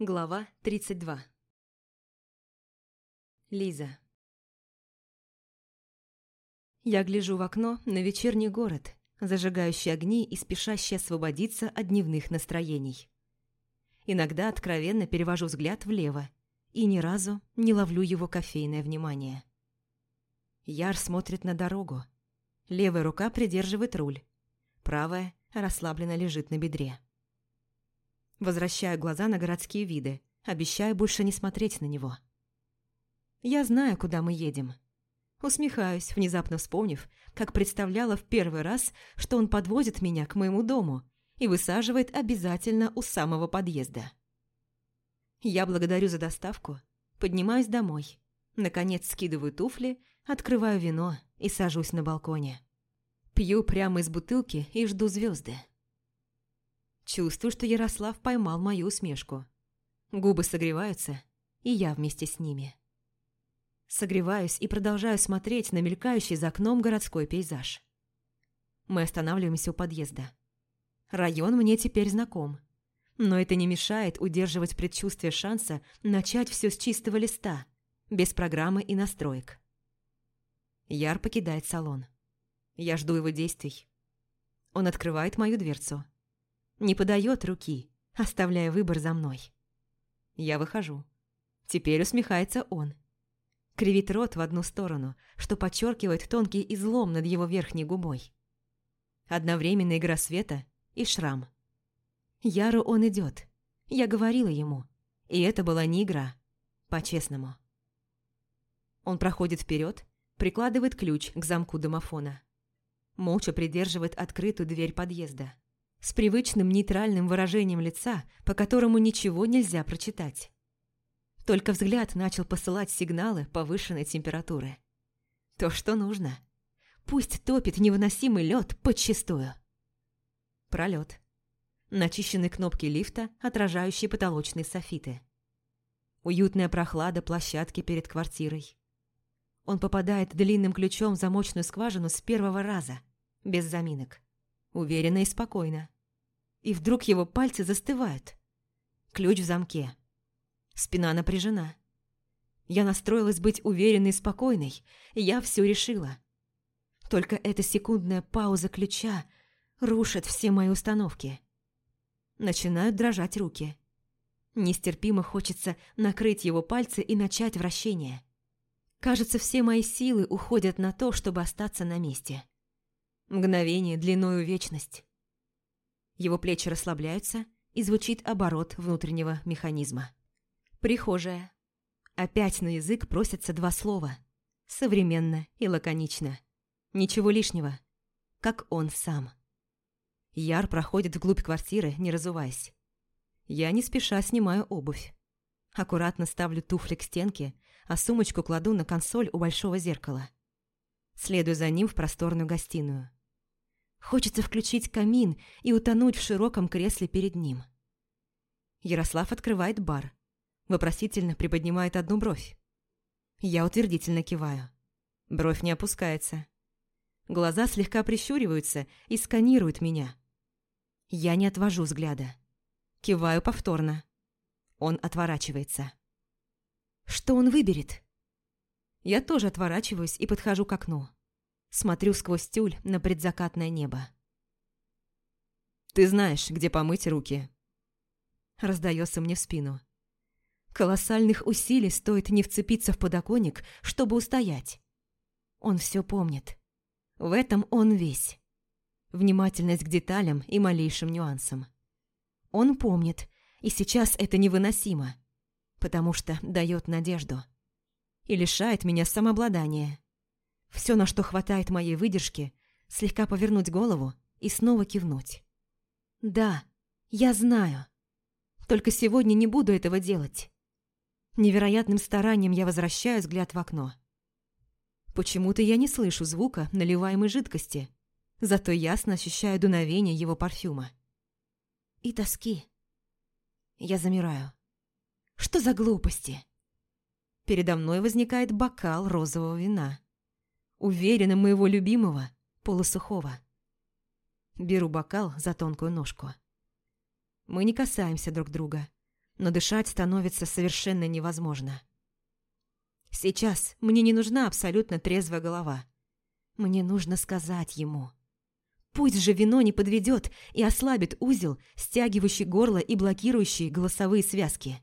Глава 32 Лиза Я гляжу в окно на вечерний город, зажигающий огни и спешащий освободиться от дневных настроений. Иногда откровенно перевожу взгляд влево и ни разу не ловлю его кофейное внимание. Яр смотрит на дорогу. Левая рука придерживает руль, правая расслабленно лежит на бедре. Возвращаю глаза на городские виды, обещаю больше не смотреть на него. Я знаю, куда мы едем. Усмехаюсь, внезапно вспомнив, как представляла в первый раз, что он подвозит меня к моему дому и высаживает обязательно у самого подъезда. Я благодарю за доставку, поднимаюсь домой, наконец скидываю туфли, открываю вино и сажусь на балконе. Пью прямо из бутылки и жду звезды. Чувствую, что Ярослав поймал мою усмешку. Губы согреваются, и я вместе с ними. Согреваюсь и продолжаю смотреть на мелькающий за окном городской пейзаж. Мы останавливаемся у подъезда. Район мне теперь знаком. Но это не мешает удерживать предчувствие шанса начать все с чистого листа, без программы и настроек. Яр покидает салон. Я жду его действий. Он открывает мою дверцу. Не подает руки, оставляя выбор за мной. Я выхожу. Теперь усмехается он. Кривит рот в одну сторону, что подчеркивает тонкий излом над его верхней губой. Одновременно игра света и шрам. Яру он идет. Я говорила ему. И это была не игра. По-честному. Он проходит вперед, прикладывает ключ к замку домофона. Молча придерживает открытую дверь подъезда с привычным нейтральным выражением лица, по которому ничего нельзя прочитать. Только взгляд начал посылать сигналы повышенной температуры. То, что нужно. Пусть топит невыносимый лед подчистую. Пролет. Начищенные кнопки лифта, отражающие потолочные софиты. Уютная прохлада площадки перед квартирой. Он попадает длинным ключом в замочную скважину с первого раза, без заминок. Уверенно и спокойно и вдруг его пальцы застывают. Ключ в замке. Спина напряжена. Я настроилась быть уверенной и спокойной, и я все решила. Только эта секундная пауза ключа рушит все мои установки. Начинают дрожать руки. Нестерпимо хочется накрыть его пальцы и начать вращение. Кажется, все мои силы уходят на то, чтобы остаться на месте. Мгновение длиною вечность. Его плечи расслабляются, и звучит оборот внутреннего механизма. Прихожая. Опять на язык просятся два слова. Современно и лаконично. Ничего лишнего. Как он сам. Яр проходит вглубь квартиры, не разуваясь. Я не спеша снимаю обувь. Аккуратно ставлю туфли к стенке, а сумочку кладу на консоль у большого зеркала. Следую за ним в просторную гостиную. Хочется включить камин и утонуть в широком кресле перед ним. Ярослав открывает бар. Вопросительно приподнимает одну бровь. Я утвердительно киваю. Бровь не опускается. Глаза слегка прищуриваются и сканируют меня. Я не отвожу взгляда. Киваю повторно. Он отворачивается. Что он выберет? Я тоже отворачиваюсь и подхожу к окну. Смотрю сквозь тюль на предзакатное небо. «Ты знаешь, где помыть руки?» Раздается мне в спину. Колоссальных усилий стоит не вцепиться в подоконник, чтобы устоять. Он все помнит. В этом он весь. Внимательность к деталям и малейшим нюансам. Он помнит, и сейчас это невыносимо, потому что дает надежду. И лишает меня самообладания. Все, на что хватает моей выдержки, слегка повернуть голову и снова кивнуть. «Да, я знаю. Только сегодня не буду этого делать». Невероятным старанием я возвращаю взгляд в окно. Почему-то я не слышу звука наливаемой жидкости, зато ясно ощущаю дуновение его парфюма. И тоски. Я замираю. Что за глупости? Передо мной возникает бокал розового вина уверенно моего любимого, полусухого. Беру бокал за тонкую ножку. Мы не касаемся друг друга. но дышать становится совершенно невозможно. Сейчас мне не нужна абсолютно трезвая голова. Мне нужно сказать ему. Пусть же вино не подведет и ослабит узел, стягивающий горло и блокирующий голосовые связки.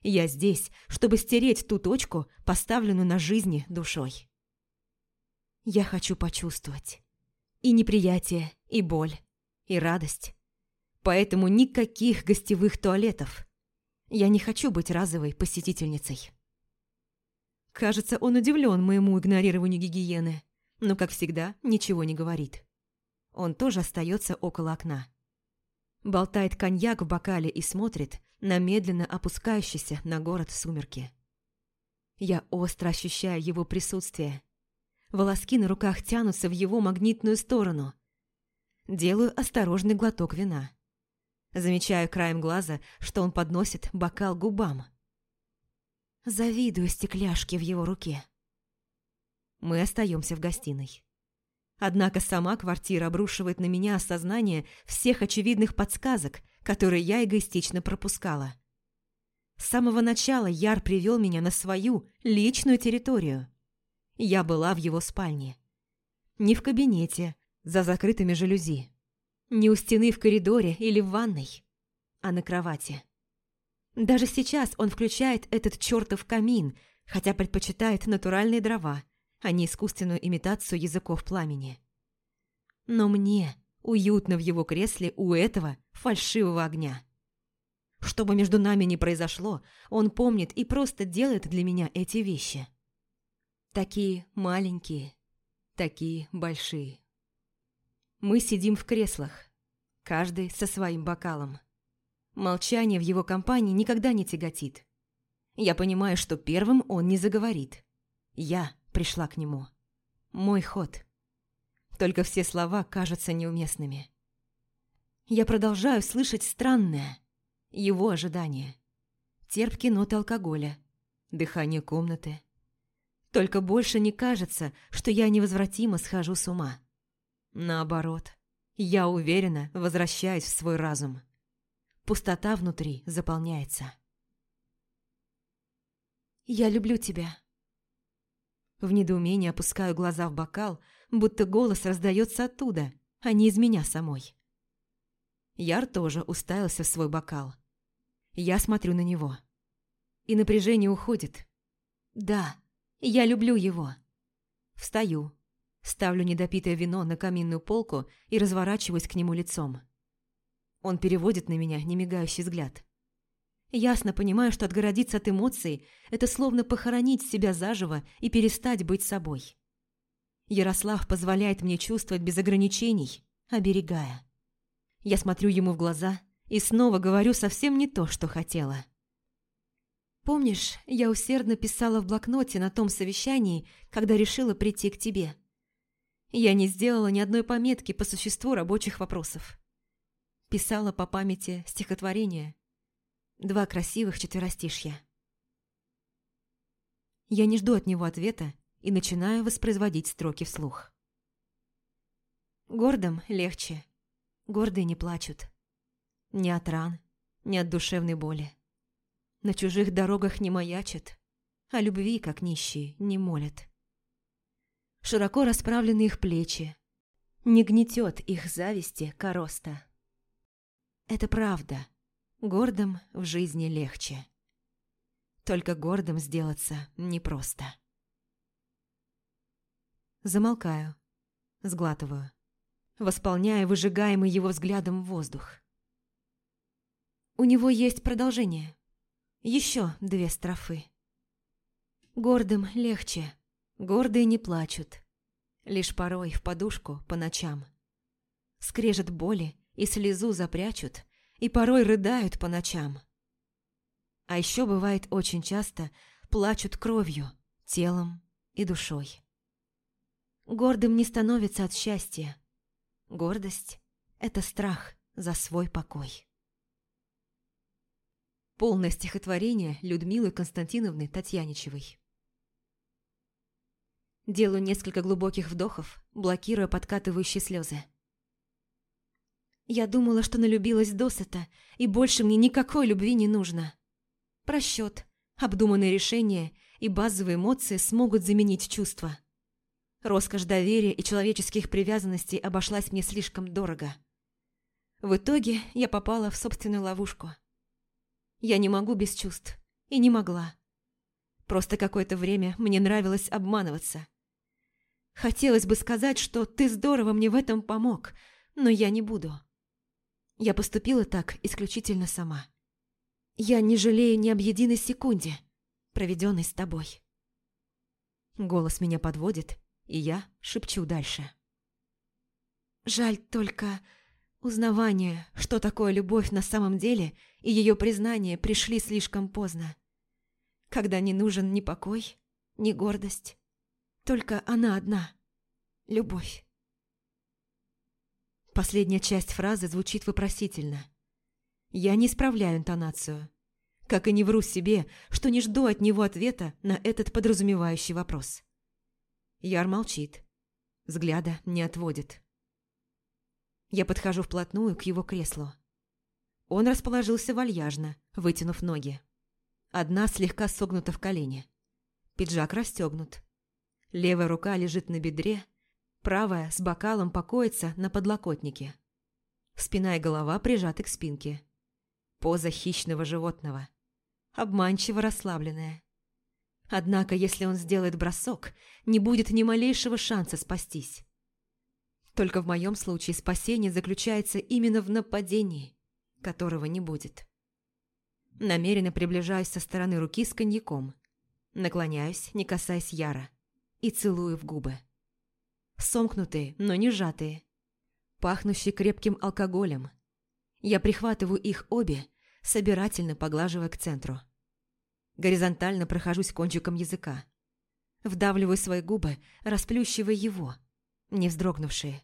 Я здесь, чтобы стереть ту точку, поставленную на жизни душой. Я хочу почувствовать. И неприятие, и боль, и радость. Поэтому никаких гостевых туалетов. Я не хочу быть разовой посетительницей. Кажется, он удивлен моему игнорированию гигиены, но, как всегда, ничего не говорит. Он тоже остается около окна. Болтает коньяк в бокале и смотрит на медленно опускающийся на город сумерки. Я остро ощущаю его присутствие, Волоски на руках тянутся в его магнитную сторону. Делаю осторожный глоток вина. Замечаю краем глаза, что он подносит бокал губам. Завидую стекляшке в его руке. Мы остаемся в гостиной. Однако сама квартира обрушивает на меня осознание всех очевидных подсказок, которые я эгоистично пропускала. С самого начала Яр привел меня на свою личную территорию. Я была в его спальне. Не в кабинете, за закрытыми жалюзи. Не у стены в коридоре или в ванной, а на кровати. Даже сейчас он включает этот чертов камин, хотя предпочитает натуральные дрова, а не искусственную имитацию языков пламени. Но мне уютно в его кресле у этого фальшивого огня. Что бы между нами ни произошло, он помнит и просто делает для меня эти вещи. Такие маленькие, такие большие. Мы сидим в креслах, каждый со своим бокалом. Молчание в его компании никогда не тяготит. Я понимаю, что первым он не заговорит. Я пришла к нему. Мой ход. Только все слова кажутся неуместными. Я продолжаю слышать странное, его ожидание. Терпкие ноты алкоголя, дыхание комнаты, только больше не кажется, что я невозвратимо схожу с ума. Наоборот, я уверенно возвращаюсь в свой разум. Пустота внутри заполняется. «Я люблю тебя». В недоумении опускаю глаза в бокал, будто голос раздается оттуда, а не из меня самой. Яр тоже уставился в свой бокал. Я смотрю на него. И напряжение уходит. Да, я люблю его. Встаю, ставлю недопитое вино на каминную полку и разворачиваюсь к нему лицом. Он переводит на меня немигающий взгляд. Ясно понимаю, что отгородиться от эмоций – это словно похоронить себя заживо и перестать быть собой. Ярослав позволяет мне чувствовать без ограничений, оберегая. Я смотрю ему в глаза и снова говорю совсем не то, что хотела. Помнишь, я усердно писала в блокноте на том совещании, когда решила прийти к тебе? Я не сделала ни одной пометки по существу рабочих вопросов. Писала по памяти стихотворения. Два красивых четверостишья. Я не жду от него ответа и начинаю воспроизводить строки вслух. Гордым легче. Гордые не плачут. Ни от ран, ни от душевной боли. На чужих дорогах не маячат, а любви, как нищие, не молят. Широко расправлены их плечи, не гнетет их зависти короста. Это правда, гордым в жизни легче. Только гордым сделаться непросто. Замолкаю, сглатываю, восполняя выжигаемый его взглядом воздух. У него есть продолжение. Еще две строфы. Гордым легче, гордые не плачут. Лишь порой в подушку по ночам. Скрежет боли и слезу запрячут, и порой рыдают по ночам. А еще бывает очень часто плачут кровью, телом и душой. Гордым не становится от счастья. Гордость — это страх за свой покой. Полное стихотворение Людмилы Константиновны Татьяничевой. Делаю несколько глубоких вдохов, блокируя подкатывающие слезы. Я думала, что налюбилась досыта, и больше мне никакой любви не нужно. Просчет, обдуманные решения и базовые эмоции смогут заменить чувства. Роскошь доверия и человеческих привязанностей обошлась мне слишком дорого. В итоге я попала в собственную ловушку. Я не могу без чувств. И не могла. Просто какое-то время мне нравилось обманываться. Хотелось бы сказать, что ты здорово мне в этом помог, но я не буду. Я поступила так исключительно сама. Я не жалею ни об единой секунде, проведенной с тобой. Голос меня подводит, и я шепчу дальше. Жаль только узнавание, что такое любовь на самом деле, и ее признание пришли слишком поздно. Когда не нужен ни покой, ни гордость. Только она одна. Любовь. Последняя часть фразы звучит вопросительно. Я не исправляю интонацию. Как и не вру себе, что не жду от него ответа на этот подразумевающий вопрос. Яр молчит. Взгляда не отводит. Я подхожу вплотную к его креслу. Он расположился вальяжно, вытянув ноги. Одна слегка согнута в колене. Пиджак расстегнут. Левая рука лежит на бедре, правая с бокалом покоится на подлокотнике. Спина и голова прижаты к спинке. Поза хищного животного. Обманчиво расслабленная. Однако, если он сделает бросок, не будет ни малейшего шанса спастись. Только в моем случае спасение заключается именно в нападении, которого не будет. Намеренно приближаюсь со стороны руки с коньяком. Наклоняюсь, не касаясь Яра, и целую в губы. Сомкнутые, но не сжатые. Пахнущие крепким алкоголем. Я прихватываю их обе, собирательно поглаживая к центру. Горизонтально прохожусь кончиком языка. Вдавливаю свои губы, расплющивая его, не вздрогнувшие.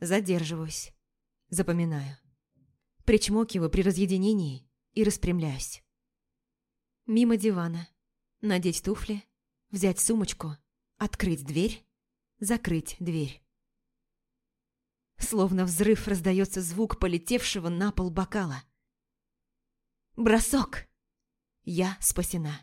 Задерживаюсь. Запоминаю. Причмокиваю при разъединении и распрямляюсь. Мимо дивана. Надеть туфли, взять сумочку, открыть дверь, закрыть дверь. Словно взрыв раздается звук полетевшего на пол бокала. Бросок! Я спасена.